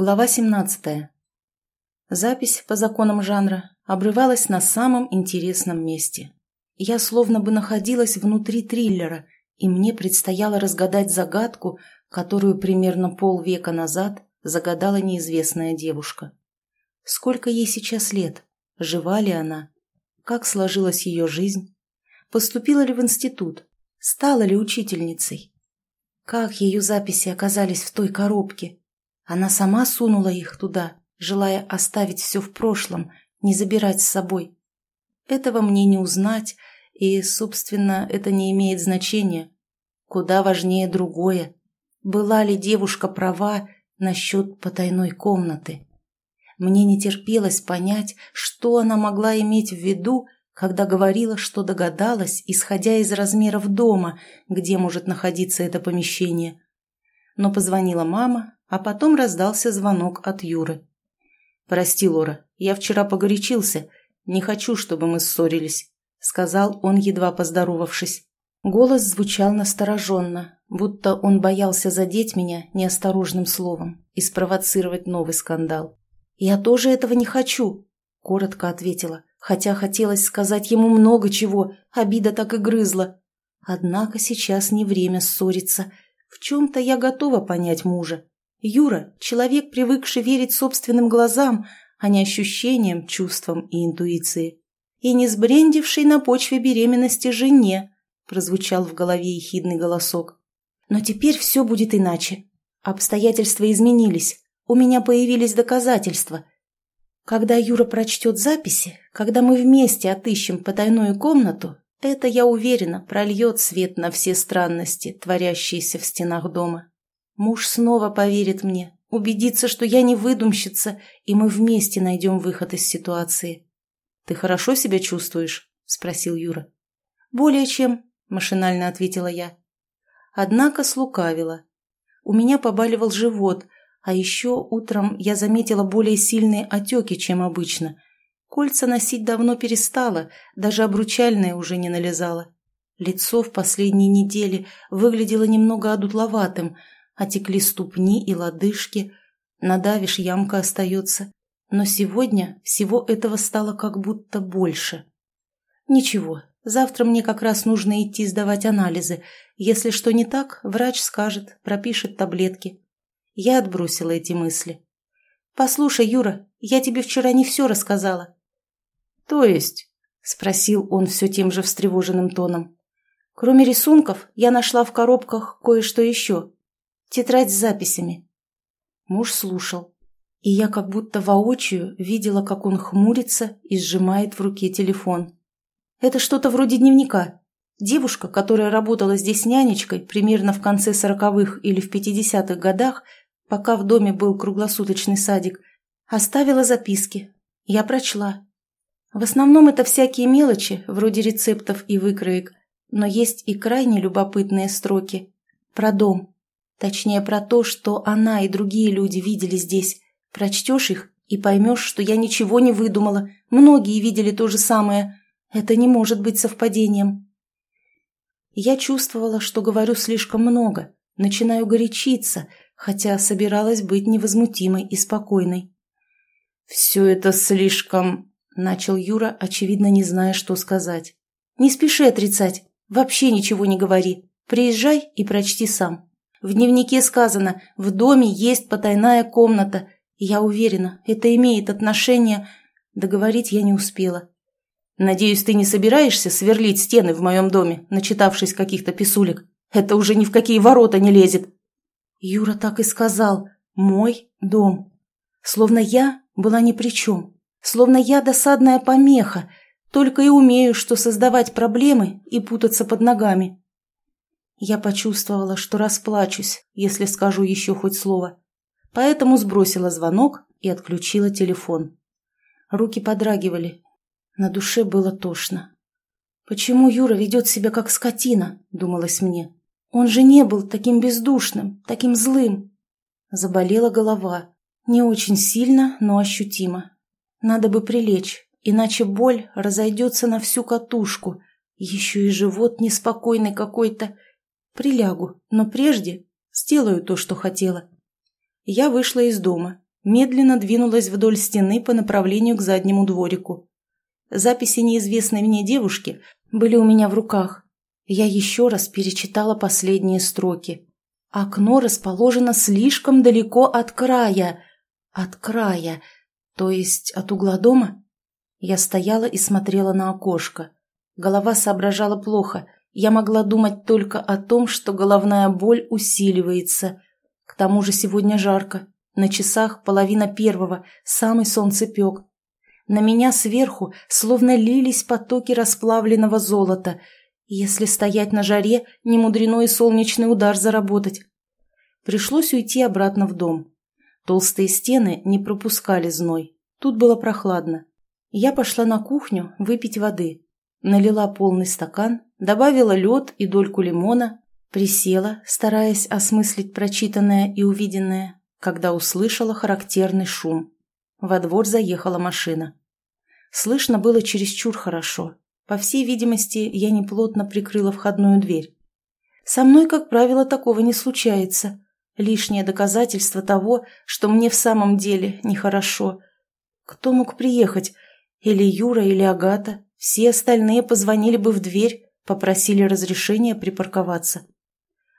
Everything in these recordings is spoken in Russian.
Глава 17. Запись по законам жанра обрывалась на самом интересном месте. Я словно бы находилась внутри триллера, и мне предстояло разгадать загадку, которую примерно полвека назад загадала неизвестная девушка. Сколько ей сейчас лет? Жива ли она? Как сложилась ее жизнь? Поступила ли в институт? Стала ли учительницей? Как ее записи оказались в той коробке? Она сама сунула их туда, желая оставить все в прошлом, не забирать с собой. Этого мне не узнать, и, собственно, это не имеет значения. Куда важнее другое. Была ли девушка права насчет потайной комнаты? Мне не терпелось понять, что она могла иметь в виду, когда говорила, что догадалась, исходя из размеров дома, где может находиться это помещение. Но позвонила мама, а потом раздался звонок от Юры. «Прости, Лора, я вчера погорячился. Не хочу, чтобы мы ссорились», — сказал он, едва поздоровавшись. Голос звучал настороженно, будто он боялся задеть меня неосторожным словом и спровоцировать новый скандал. «Я тоже этого не хочу», — коротко ответила, хотя хотелось сказать ему много чего, обида так и грызла. Однако сейчас не время ссориться. В чем-то я готова понять мужа. Юра – человек, привыкший верить собственным глазам, а не ощущениям, чувствам и интуиции. И не сбрендивший на почве беременности жене, прозвучал в голове ехидный голосок. Но теперь все будет иначе. Обстоятельства изменились, у меня появились доказательства. Когда Юра прочтет записи, когда мы вместе отыщем потайную комнату, это, я уверена, прольет свет на все странности, творящиеся в стенах дома. Муж снова поверит мне, убедится, что я не выдумщица, и мы вместе найдем выход из ситуации. «Ты хорошо себя чувствуешь?» – спросил Юра. «Более чем», – машинально ответила я. Однако слукавила. У меня побаливал живот, а еще утром я заметила более сильные отеки, чем обычно. Кольца носить давно перестала, даже обручальное уже не налезала. Лицо в последние недели выглядело немного одутловатым – Отекли ступни и лодыжки, надавишь, ямка остается. Но сегодня всего этого стало как будто больше. Ничего, завтра мне как раз нужно идти сдавать анализы. Если что не так, врач скажет, пропишет таблетки. Я отбросила эти мысли. «Послушай, Юра, я тебе вчера не все рассказала». «То есть?» – спросил он все тем же встревоженным тоном. «Кроме рисунков, я нашла в коробках кое-что еще. Тетрадь с записями. Муж слушал, и я как будто воочию видела, как он хмурится и сжимает в руке телефон. Это что-то вроде дневника. Девушка, которая работала здесь нянечкой примерно в конце сороковых или в пятидесятых годах, пока в доме был круглосуточный садик, оставила записки. Я прочла. В основном это всякие мелочи, вроде рецептов и выкроек, но есть и крайне любопытные строки. Про дом. Точнее, про то, что она и другие люди видели здесь. Прочтешь их и поймешь, что я ничего не выдумала. Многие видели то же самое. Это не может быть совпадением. Я чувствовала, что говорю слишком много. Начинаю горячиться, хотя собиралась быть невозмутимой и спокойной. «Все это слишком...» — начал Юра, очевидно, не зная, что сказать. «Не спеши отрицать. Вообще ничего не говори. Приезжай и прочти сам». В дневнике сказано «в доме есть потайная комната». Я уверена, это имеет отношение... Договорить я не успела. «Надеюсь, ты не собираешься сверлить стены в моем доме, начитавшись каких-то писулек? Это уже ни в какие ворота не лезет». Юра так и сказал «мой дом». Словно я была ни при чем. Словно я досадная помеха, только и умею, что создавать проблемы и путаться под ногами. Я почувствовала, что расплачусь, если скажу еще хоть слово. Поэтому сбросила звонок и отключила телефон. Руки подрагивали. На душе было тошно. «Почему Юра ведет себя как скотина?» – думалось мне. «Он же не был таким бездушным, таким злым». Заболела голова. Не очень сильно, но ощутимо. Надо бы прилечь, иначе боль разойдется на всю катушку. Еще и живот неспокойный какой-то – Прилягу, но прежде сделаю то, что хотела. Я вышла из дома, медленно двинулась вдоль стены по направлению к заднему дворику. Записи неизвестной мне девушки были у меня в руках. Я еще раз перечитала последние строки. Окно расположено слишком далеко от края. От края, то есть от угла дома? Я стояла и смотрела на окошко. Голова соображала плохо. Я могла думать только о том, что головная боль усиливается. К тому же сегодня жарко. На часах половина первого, самый солнцепек. На меня сверху словно лились потоки расплавленного золота – если стоять на жаре, не мудрено и солнечный удар заработать. Пришлось уйти обратно в дом. Толстые стены не пропускали зной. Тут было прохладно. Я пошла на кухню выпить воды. Налила полный стакан, добавила лед и дольку лимона, присела, стараясь осмыслить прочитанное и увиденное, когда услышала характерный шум. Во двор заехала машина. Слышно было чересчур хорошо, по всей видимости, я неплотно прикрыла входную дверь. Со мной, как правило, такого не случается. Лишнее доказательство того, что мне в самом деле нехорошо. Кто мог приехать? Или Юра, или Агата. Все остальные позвонили бы в дверь, попросили разрешения припарковаться.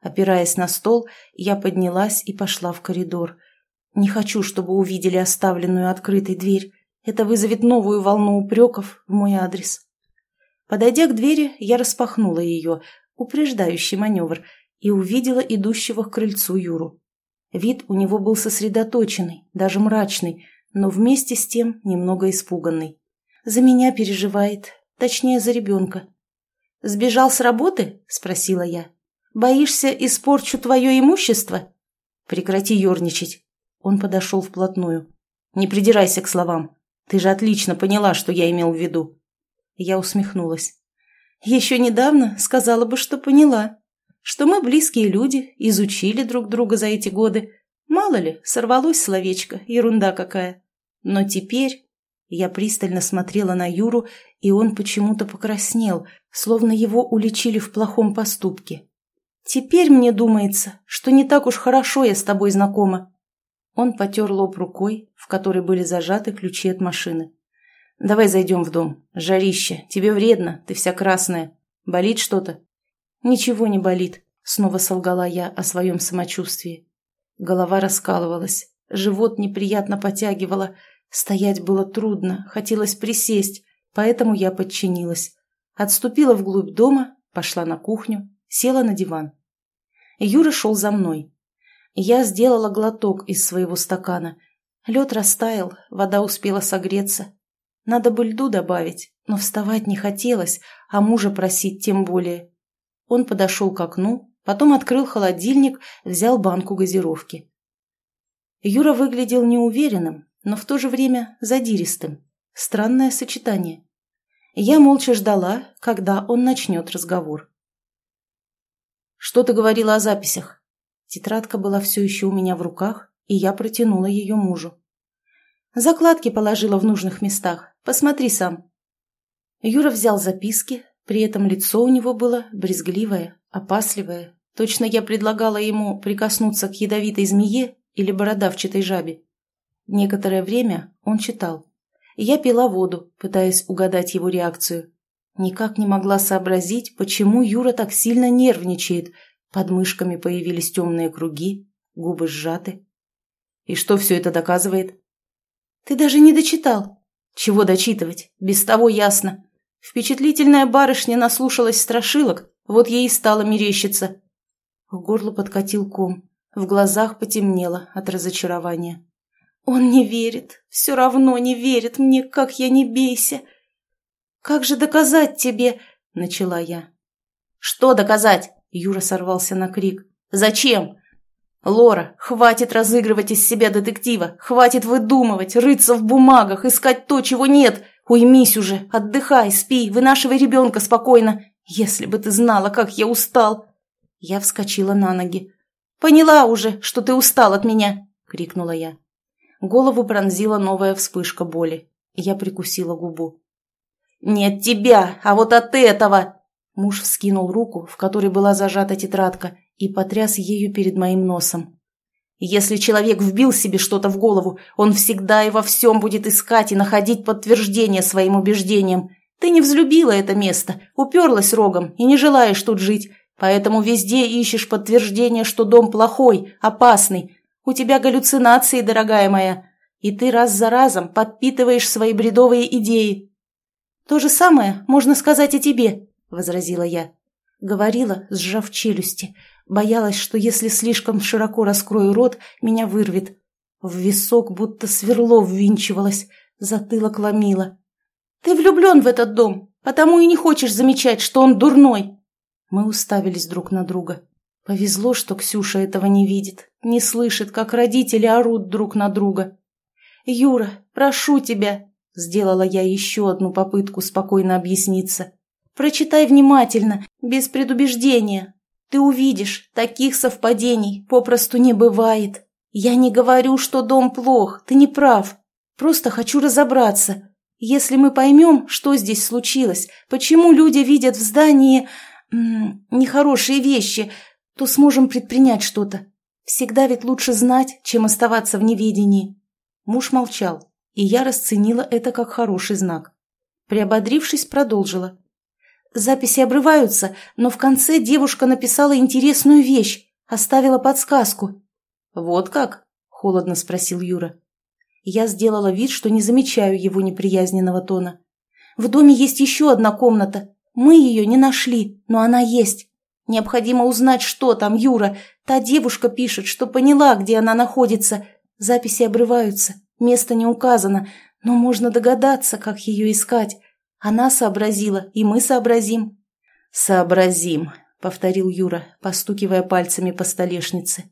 Опираясь на стол, я поднялась и пошла в коридор. Не хочу, чтобы увидели оставленную открытой дверь. Это вызовет новую волну упреков в мой адрес. Подойдя к двери, я распахнула ее, упреждающий маневр, и увидела идущего к крыльцу Юру. Вид у него был сосредоточенный, даже мрачный, но вместе с тем немного испуганный. «За меня переживает, точнее, за ребенка». «Сбежал с работы?» – спросила я. «Боишься, испорчу твое имущество?» «Прекрати ерничать». Он подошел вплотную. «Не придирайся к словам. Ты же отлично поняла, что я имел в виду. Я усмехнулась. Еще недавно сказала бы, что поняла. Что мы близкие люди, изучили друг друга за эти годы. Мало ли, сорвалось словечко, ерунда какая. Но теперь... Я пристально смотрела на Юру, и он почему-то покраснел, словно его уличили в плохом поступке. «Теперь мне думается, что не так уж хорошо я с тобой знакома». Он потер лоб рукой, в которой были зажаты ключи от машины. Давай зайдем в дом. Жарище. Тебе вредно. Ты вся красная. Болит что-то?» «Ничего не болит», — снова солгала я о своем самочувствии. Голова раскалывалась. Живот неприятно потягивало. Стоять было трудно. Хотелось присесть. Поэтому я подчинилась. Отступила вглубь дома, пошла на кухню, села на диван. Юра шел за мной. Я сделала глоток из своего стакана. Лед растаял, вода успела согреться. Надо бы льду добавить, но вставать не хотелось, а мужа просить тем более. Он подошел к окну, потом открыл холодильник, взял банку газировки. Юра выглядел неуверенным, но в то же время задиристым. Странное сочетание. Я молча ждала, когда он начнет разговор. «Что ты говорила о записях?» Тетрадка была все еще у меня в руках, и я протянула ее мужу. Закладки положила в нужных местах. Посмотри сам». Юра взял записки, при этом лицо у него было брезгливое, опасливое. Точно я предлагала ему прикоснуться к ядовитой змее или бородавчатой жабе. Некоторое время он читал. Я пила воду, пытаясь угадать его реакцию. Никак не могла сообразить, почему Юра так сильно нервничает. Под мышками появились темные круги, губы сжаты. И что все это доказывает? «Ты даже не дочитал», чего дочитывать? Без того ясно. Впечатлительная барышня наслушалась страшилок, вот ей и стало мерещиться. В горло подкатил ком, в глазах потемнело от разочарования. Он не верит, все равно не верит мне, как я не бейся. «Как же доказать тебе?» — начала я. «Что доказать?» — Юра сорвался на крик. «Зачем? «Лора, хватит разыгрывать из себя детектива, хватит выдумывать, рыться в бумагах, искать то, чего нет. Уймись уже, отдыхай, спи, вынашивай ребенка спокойно. Если бы ты знала, как я устал!» Я вскочила на ноги. «Поняла уже, что ты устал от меня!» — крикнула я. Голову пронзила новая вспышка боли. Я прикусила губу. «Не от тебя, а вот от этого!» Муж вскинул руку, в которой была зажата тетрадка, и потряс ею перед моим носом. Если человек вбил себе что-то в голову, он всегда и во всем будет искать и находить подтверждение своим убеждениям. Ты не взлюбила это место, уперлась рогом и не желаешь тут жить, поэтому везде ищешь подтверждение, что дом плохой, опасный. У тебя галлюцинации, дорогая моя, и ты раз за разом подпитываешь свои бредовые идеи. То же самое можно сказать и тебе, возразила я. Говорила, сжав челюсти, Боялась, что если слишком широко раскрою рот, меня вырвет. В висок будто сверло ввинчивалось, затылок ломило. «Ты влюблен в этот дом, потому и не хочешь замечать, что он дурной!» Мы уставились друг на друга. Повезло, что Ксюша этого не видит, не слышит, как родители орут друг на друга. «Юра, прошу тебя!» — сделала я еще одну попытку спокойно объясниться. «Прочитай внимательно, без предубеждения, ты увидишь, таких совпадений попросту не бывает. Я не говорю, что дом плох, ты не прав. Просто хочу разобраться. Если мы поймем, что здесь случилось, почему люди видят в здании м -м, нехорошие вещи, то сможем предпринять что-то. Всегда ведь лучше знать, чем оставаться в неведении. Муж молчал, и я расценила это как хороший знак. Приободрившись, продолжила. Записи обрываются, но в конце девушка написала интересную вещь, оставила подсказку. «Вот как?» – холодно спросил Юра. Я сделала вид, что не замечаю его неприязненного тона. «В доме есть еще одна комната. Мы ее не нашли, но она есть. Необходимо узнать, что там, Юра. Та девушка пишет, что поняла, где она находится. Записи обрываются, место не указано, но можно догадаться, как ее искать. Она сообразила, и мы сообразим». «Сообразим», — повторил Юра, постукивая пальцами по столешнице.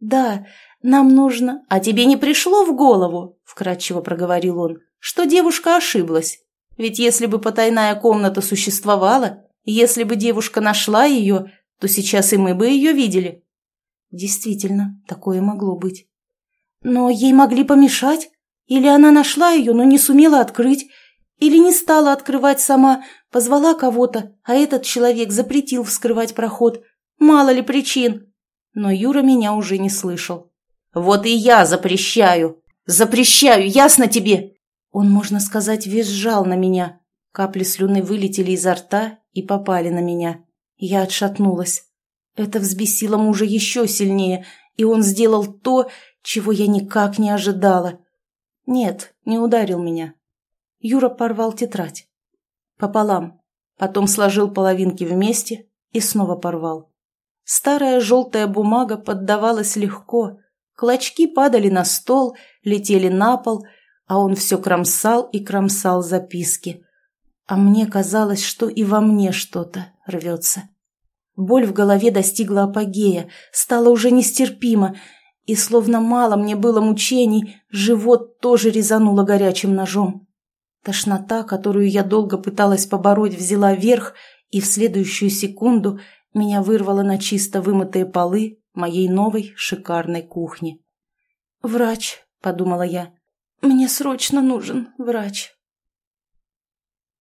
«Да, нам нужно...» «А тебе не пришло в голову?» — вкратчиво проговорил он. «Что девушка ошиблась? Ведь если бы потайная комната существовала, если бы девушка нашла ее, то сейчас и мы бы ее видели». Действительно, такое могло быть. Но ей могли помешать? Или она нашла ее, но не сумела открыть, или не стала открывать сама, позвала кого-то, а этот человек запретил вскрывать проход. Мало ли причин. Но Юра меня уже не слышал. «Вот и я запрещаю! Запрещаю, ясно тебе?» Он, можно сказать, визжал на меня. Капли слюны вылетели изо рта и попали на меня. Я отшатнулась. Это взбесило мужа еще сильнее, и он сделал то, чего я никак не ожидала. Нет, не ударил меня, Юра порвал тетрадь. Пополам. Потом сложил половинки вместе и снова порвал. Старая желтая бумага поддавалась легко. Клочки падали на стол, летели на пол, а он все кромсал и кромсал записки. А мне казалось, что и во мне что-то рвется. Боль в голове достигла апогея, стала уже нестерпима, и словно мало мне было мучений, живот тоже резануло горячим ножом. Тошнота, которую я долго пыталась побороть, взяла верх, и в следующую секунду меня вырвало на чисто вымытые полы моей новой шикарной кухни. «Врач», — подумала я, — «мне срочно нужен врач».